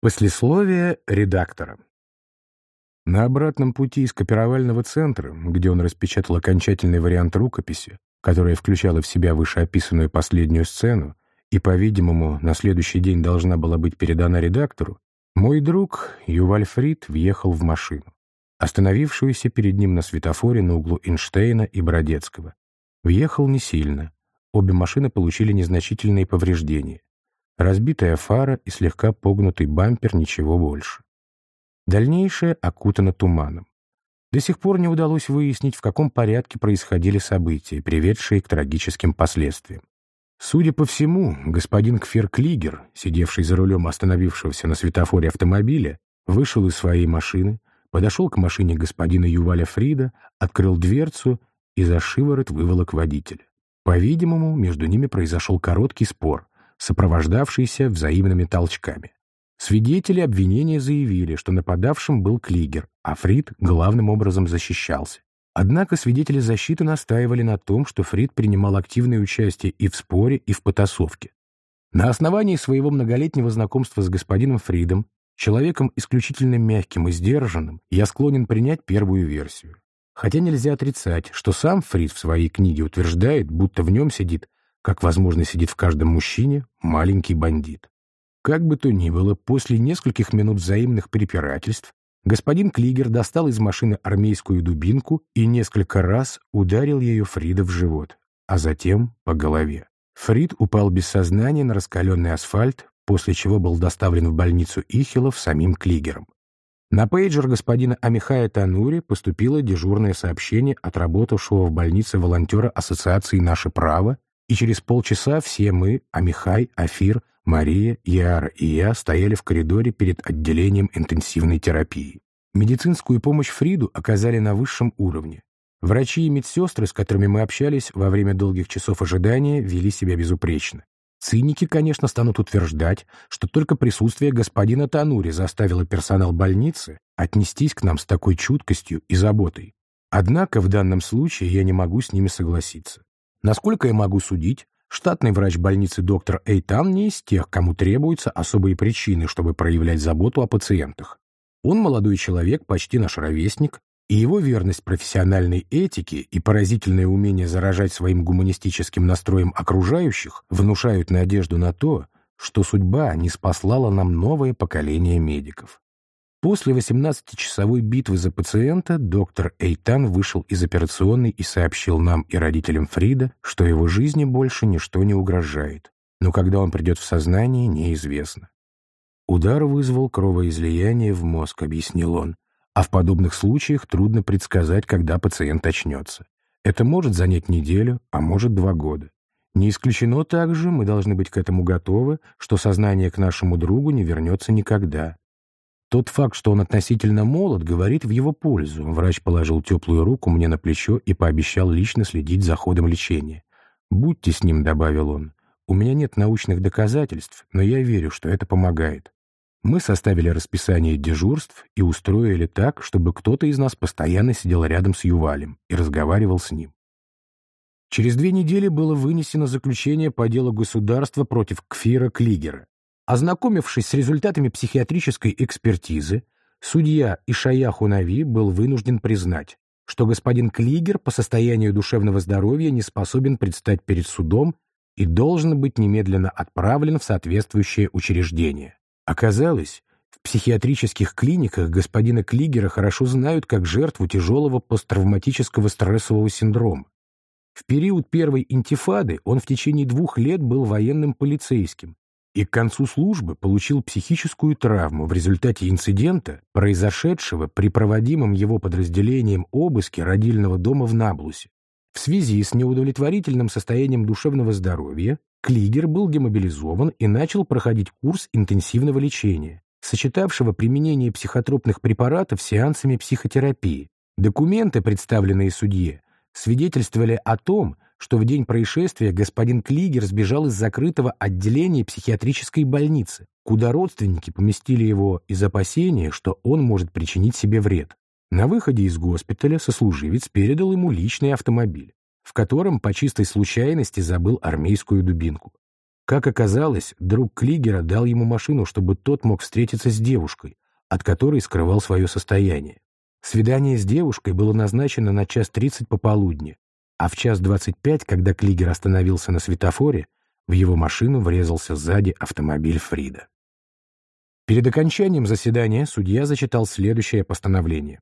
Послесловие редактора. На обратном пути из копировального центра, где он распечатал окончательный вариант рукописи, которая включала в себя вышеописанную последнюю сцену и, по-видимому, на следующий день должна была быть передана редактору, мой друг Юваль Фрид въехал в машину, остановившуюся перед ним на светофоре на углу Эйнштейна и Бродецкого. Въехал не сильно. Обе машины получили незначительные повреждения. Разбитая фара и слегка погнутый бампер, ничего больше. Дальнейшее окутано туманом. До сих пор не удалось выяснить, в каком порядке происходили события, приведшие к трагическим последствиям. Судя по всему, господин Кферклигер, сидевший за рулем остановившегося на светофоре автомобиля, вышел из своей машины, подошел к машине господина Юваля Фрида, открыл дверцу и за шиворот выволок водителя. По-видимому, между ними произошел короткий спор, сопровождавшийся взаимными толчками. Свидетели обвинения заявили, что нападавшим был Клигер, а Фрид главным образом защищался. Однако свидетели защиты настаивали на том, что Фрид принимал активное участие и в споре, и в потасовке. На основании своего многолетнего знакомства с господином Фридом, человеком исключительно мягким и сдержанным, я склонен принять первую версию. Хотя нельзя отрицать, что сам Фрид в своей книге утверждает, будто в нем сидит, как, возможно, сидит в каждом мужчине, маленький бандит. Как бы то ни было, после нескольких минут взаимных препирательств господин Клигер достал из машины армейскую дубинку и несколько раз ударил ее Фрида в живот, а затем по голове. Фрид упал без сознания на раскаленный асфальт, после чего был доставлен в больницу Ихилов самим Клигером. На пейджер господина Амихая Танури поступило дежурное сообщение от работавшего в больнице волонтера Ассоциации «Наше право», и через полчаса все мы, Амихай, Афир, Мария, Яра и я стояли в коридоре перед отделением интенсивной терапии. Медицинскую помощь Фриду оказали на высшем уровне. Врачи и медсестры, с которыми мы общались во время долгих часов ожидания, вели себя безупречно. Циники, конечно, станут утверждать, что только присутствие господина Танури заставило персонал больницы отнестись к нам с такой чуткостью и заботой. Однако в данном случае я не могу с ними согласиться. Насколько я могу судить, Штатный врач больницы доктор Эйтан не из тех, кому требуются особые причины, чтобы проявлять заботу о пациентах. Он молодой человек, почти наш ровесник, и его верность профессиональной этике и поразительное умение заражать своим гуманистическим настроем окружающих внушают надежду на то, что судьба не спаслала нам новое поколение медиков. После 18-часовой битвы за пациента доктор Эйтан вышел из операционной и сообщил нам и родителям Фрида, что его жизни больше ничто не угрожает, но когда он придет в сознание, неизвестно. Удар вызвал кровоизлияние в мозг, объяснил он, а в подобных случаях трудно предсказать, когда пациент очнется. Это может занять неделю, а может два года. Не исключено также, мы должны быть к этому готовы, что сознание к нашему другу не вернется никогда. Тот факт, что он относительно молод, говорит в его пользу. Врач положил теплую руку мне на плечо и пообещал лично следить за ходом лечения. «Будьте с ним», — добавил он. «У меня нет научных доказательств, но я верю, что это помогает». Мы составили расписание дежурств и устроили так, чтобы кто-то из нас постоянно сидел рядом с Ювалем и разговаривал с ним. Через две недели было вынесено заключение по делу государства против Кфира Клигера. Ознакомившись с результатами психиатрической экспертизы, судья Ишая Хунави был вынужден признать, что господин Клигер по состоянию душевного здоровья не способен предстать перед судом и должен быть немедленно отправлен в соответствующее учреждение. Оказалось, в психиатрических клиниках господина Клигера хорошо знают как жертву тяжелого посттравматического стрессового синдрома. В период первой интифады он в течение двух лет был военным полицейским, и к концу службы получил психическую травму в результате инцидента, произошедшего при проводимом его подразделением обыске родильного дома в Наблусе. В связи с неудовлетворительным состоянием душевного здоровья Клигер был демобилизован и начал проходить курс интенсивного лечения, сочетавшего применение психотропных препаратов с сеансами психотерапии. Документы, представленные судье, свидетельствовали о том, что в день происшествия господин Клигер сбежал из закрытого отделения психиатрической больницы, куда родственники поместили его из опасения, что он может причинить себе вред. На выходе из госпиталя сослуживец передал ему личный автомобиль, в котором по чистой случайности забыл армейскую дубинку. Как оказалось, друг Клигера дал ему машину, чтобы тот мог встретиться с девушкой, от которой скрывал свое состояние. Свидание с девушкой было назначено на час тридцать пополудни, а в час двадцать пять, когда Клигер остановился на светофоре, в его машину врезался сзади автомобиль Фрида. Перед окончанием заседания судья зачитал следующее постановление.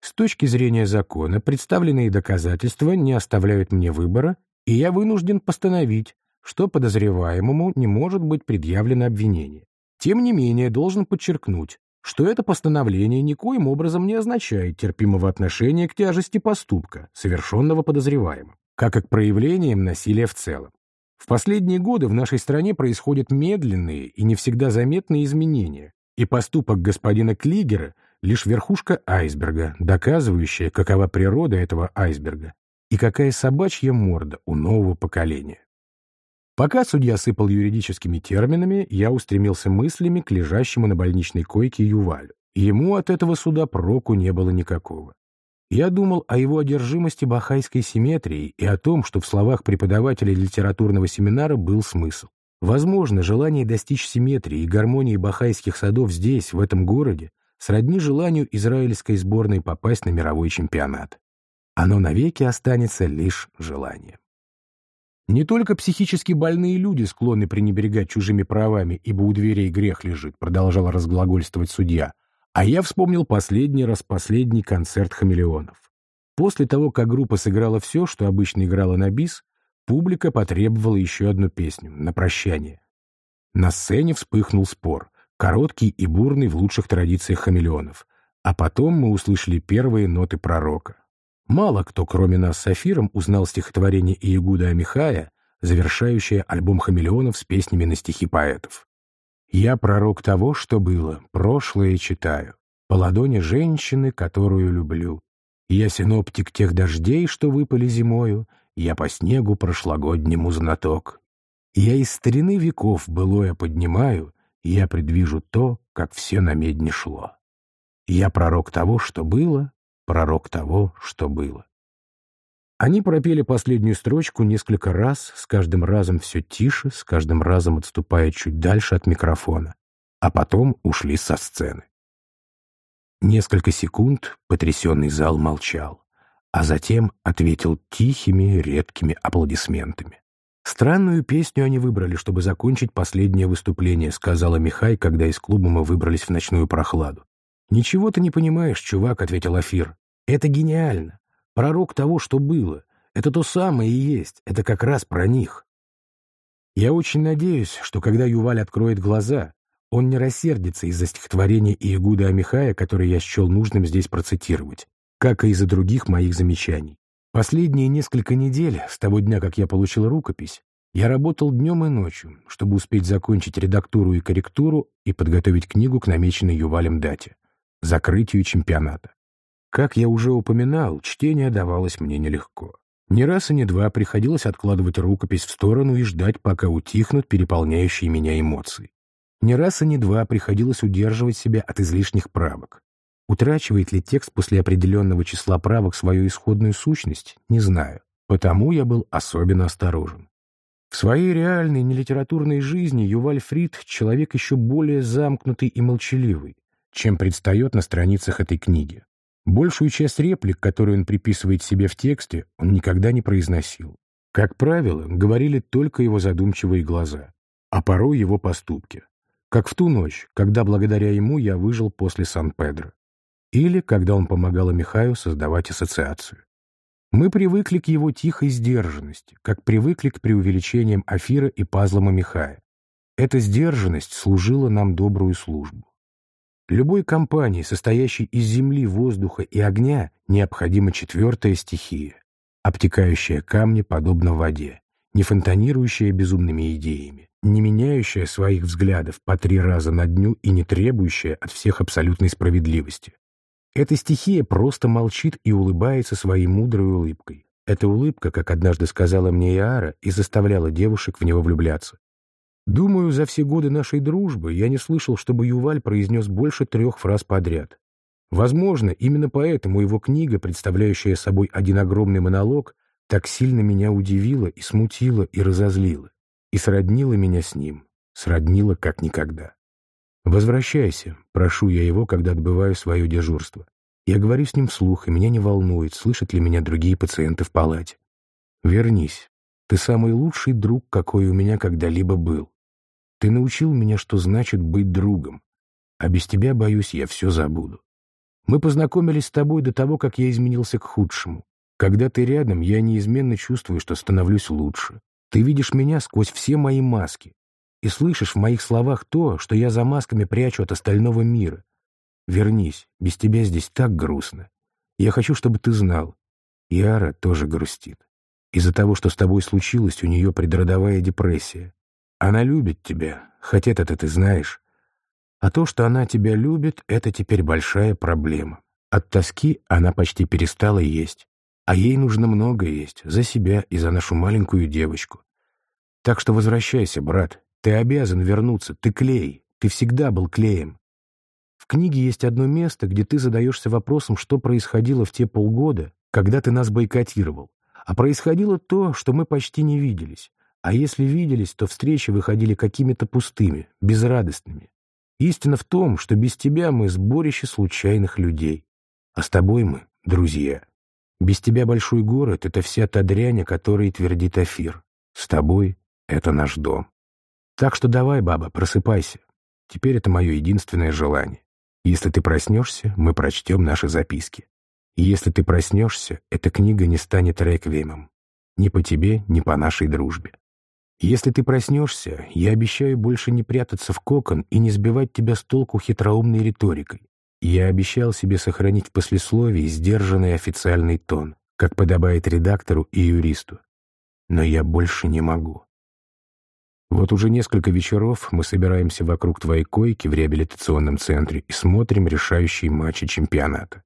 С точки зрения закона, представленные доказательства не оставляют мне выбора, и я вынужден постановить, что подозреваемому не может быть предъявлено обвинение. Тем не менее, должен подчеркнуть, что это постановление никоим образом не означает терпимого отношения к тяжести поступка, совершенного подозреваемым, как и к проявлениям насилия в целом. В последние годы в нашей стране происходят медленные и не всегда заметные изменения, и поступок господина Клигера — лишь верхушка айсберга, доказывающая, какова природа этого айсберга и какая собачья морда у нового поколения. Пока судья сыпал юридическими терминами, я устремился мыслями к лежащему на больничной койке Ювалю. Ему от этого суда проку не было никакого. Я думал о его одержимости бахайской симметрией и о том, что в словах преподавателя литературного семинара был смысл. Возможно, желание достичь симметрии и гармонии бахайских садов здесь, в этом городе, сродни желанию израильской сборной попасть на мировой чемпионат. Оно навеки останется лишь желанием. Не только психически больные люди склонны пренебрегать чужими правами, ибо у дверей грех лежит, продолжал разглагольствовать судья, а я вспомнил последний раз последний концерт хамелеонов. После того, как группа сыграла все, что обычно играла на бис, публика потребовала еще одну песню, на прощание. На сцене вспыхнул спор, короткий и бурный в лучших традициях хамелеонов, а потом мы услышали первые ноты пророка. Мало кто, кроме нас с Афиром, узнал стихотворение Иегуда Амихая, завершающее альбом хамелеонов с песнями на стихи поэтов. «Я пророк того, что было, прошлое читаю, по ладони женщины, которую люблю. Я синоптик тех дождей, что выпали зимою, я по снегу прошлогоднему знаток. Я из старины веков былое поднимаю, я предвижу то, как все на медне шло. Я пророк того, что было, пророк того, что было. Они пропели последнюю строчку несколько раз, с каждым разом все тише, с каждым разом отступая чуть дальше от микрофона, а потом ушли со сцены. Несколько секунд потрясенный зал молчал, а затем ответил тихими, редкими аплодисментами. «Странную песню они выбрали, чтобы закончить последнее выступление», сказала Михай, когда из клуба мы выбрались в ночную прохладу. «Ничего ты не понимаешь, чувак», — ответил Афир. «Это гениально. Пророк того, что было. Это то самое и есть. Это как раз про них». Я очень надеюсь, что когда Юваль откроет глаза, он не рассердится из-за стихотворения Иегуда Амихая, которое я счел нужным здесь процитировать, как и из-за других моих замечаний. Последние несколько недель, с того дня, как я получил рукопись, я работал днем и ночью, чтобы успеть закончить редактуру и корректуру и подготовить книгу к намеченной Ювалем дате закрытию чемпионата. Как я уже упоминал, чтение давалось мне нелегко. Ни раз и ни два приходилось откладывать рукопись в сторону и ждать, пока утихнут переполняющие меня эмоции. Ни раз и ни два приходилось удерживать себя от излишних правок. Утрачивает ли текст после определенного числа правок свою исходную сущность, не знаю. Потому я был особенно осторожен. В своей реальной нелитературной жизни Юваль Фрид — человек еще более замкнутый и молчаливый чем предстает на страницах этой книги. Большую часть реплик, которые он приписывает себе в тексте, он никогда не произносил. Как правило, говорили только его задумчивые глаза, а порой его поступки. Как в ту ночь, когда благодаря ему я выжил после Сан-Педро. Или когда он помогал Михаю создавать ассоциацию. Мы привыкли к его тихой сдержанности, как привыкли к преувеличениям Афира и пазлама Михая. Эта сдержанность служила нам добрую службу. Любой компании, состоящей из земли, воздуха и огня, необходима четвертая стихия, обтекающая камни подобно воде, не фонтанирующая безумными идеями, не меняющая своих взглядов по три раза на дню и не требующая от всех абсолютной справедливости. Эта стихия просто молчит и улыбается своей мудрой улыбкой. Эта улыбка, как однажды сказала мне Иара, и заставляла девушек в него влюбляться. Думаю, за все годы нашей дружбы я не слышал, чтобы Юваль произнес больше трех фраз подряд. Возможно, именно поэтому его книга, представляющая собой один огромный монолог, так сильно меня удивила и смутила и разозлила. и сроднила меня с ним, сроднила как никогда. «Возвращайся», — прошу я его, когда отбываю свое дежурство. Я говорю с ним вслух, и меня не волнует, слышат ли меня другие пациенты в палате. «Вернись. Ты самый лучший друг, какой у меня когда-либо был. Ты научил меня, что значит быть другом. А без тебя, боюсь, я все забуду. Мы познакомились с тобой до того, как я изменился к худшему. Когда ты рядом, я неизменно чувствую, что становлюсь лучше. Ты видишь меня сквозь все мои маски и слышишь в моих словах то, что я за масками прячу от остального мира. Вернись, без тебя здесь так грустно. Я хочу, чтобы ты знал. Яра тоже грустит. Из-за того, что с тобой случилось, у нее предродовая депрессия. Она любит тебя, хотя это ты знаешь. А то, что она тебя любит, это теперь большая проблема. От тоски она почти перестала есть. А ей нужно много есть, за себя и за нашу маленькую девочку. Так что возвращайся, брат. Ты обязан вернуться. Ты клей. Ты всегда был клеем. В книге есть одно место, где ты задаешься вопросом, что происходило в те полгода, когда ты нас бойкотировал. А происходило то, что мы почти не виделись. А если виделись, то встречи выходили какими-то пустыми, безрадостными. Истина в том, что без тебя мы сборище случайных людей. А с тобой мы — друзья. Без тебя большой город — это вся та дрянь, о которой твердит Афир. С тобой — это наш дом. Так что давай, баба, просыпайся. Теперь это мое единственное желание. Если ты проснешься, мы прочтем наши записки. И если ты проснешься, эта книга не станет реквиемом. Ни по тебе, ни по нашей дружбе. Если ты проснешься, я обещаю больше не прятаться в кокон и не сбивать тебя с толку хитроумной риторикой. Я обещал себе сохранить в послесловии сдержанный официальный тон, как подобает редактору и юристу. Но я больше не могу. Вот уже несколько вечеров мы собираемся вокруг твоей койки в реабилитационном центре и смотрим решающие матчи чемпионата.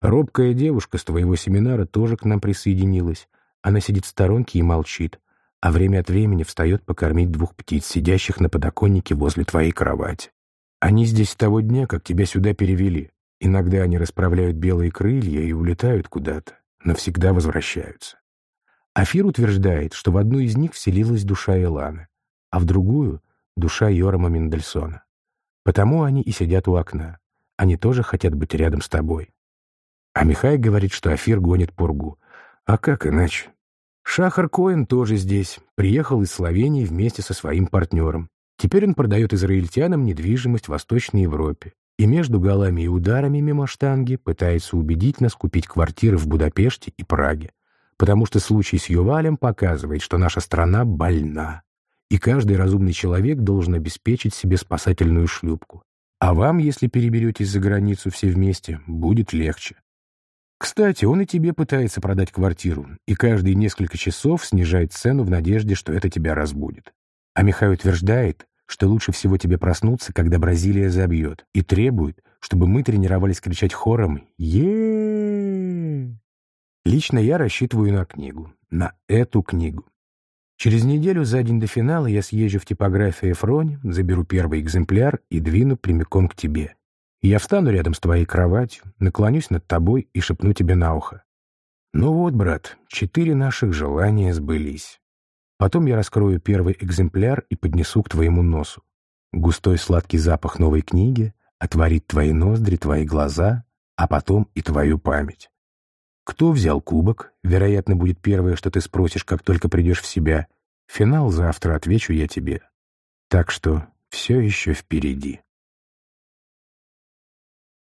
Робкая девушка с твоего семинара тоже к нам присоединилась. Она сидит в сторонке и молчит, а время от времени встает покормить двух птиц, сидящих на подоконнике возле твоей кровати. Они здесь с того дня, как тебя сюда перевели. Иногда они расправляют белые крылья и улетают куда-то, но всегда возвращаются. Афир утверждает, что в одну из них вселилась душа Эланы а в другую — душа Йорама Мендельсона. Потому они и сидят у окна. Они тоже хотят быть рядом с тобой. А Михай говорит, что Афир гонит пургу. А как иначе? Шахар Коэн тоже здесь. Приехал из Словении вместе со своим партнером. Теперь он продает израильтянам недвижимость в Восточной Европе. И между голами и ударами мимо штанги пытается убедить нас купить квартиры в Будапеште и Праге. Потому что случай с Ювалем показывает, что наша страна больна и каждый разумный человек должен обеспечить себе спасательную шлюпку. А вам, если переберетесь за границу все вместе, будет легче. Кстати, он и тебе пытается продать квартиру, и каждые несколько часов снижает цену в надежде, что это тебя разбудит. А Михай утверждает, что лучше всего тебе проснуться, когда Бразилия забьет, и требует, чтобы мы тренировались кричать хором е Лично я рассчитываю на книгу, на эту книгу. Через неделю за день до финала я съезжу в типографию Эфрони, заберу первый экземпляр и двину прямиком к тебе. Я встану рядом с твоей кроватью, наклонюсь над тобой и шепну тебе на ухо. Ну вот, брат, четыре наших желания сбылись. Потом я раскрою первый экземпляр и поднесу к твоему носу. Густой сладкий запах новой книги отворит твои ноздри, твои глаза, а потом и твою память. Кто взял кубок, вероятно, будет первое, что ты спросишь, как только придешь в себя. Финал завтра, отвечу я тебе. Так что все еще впереди.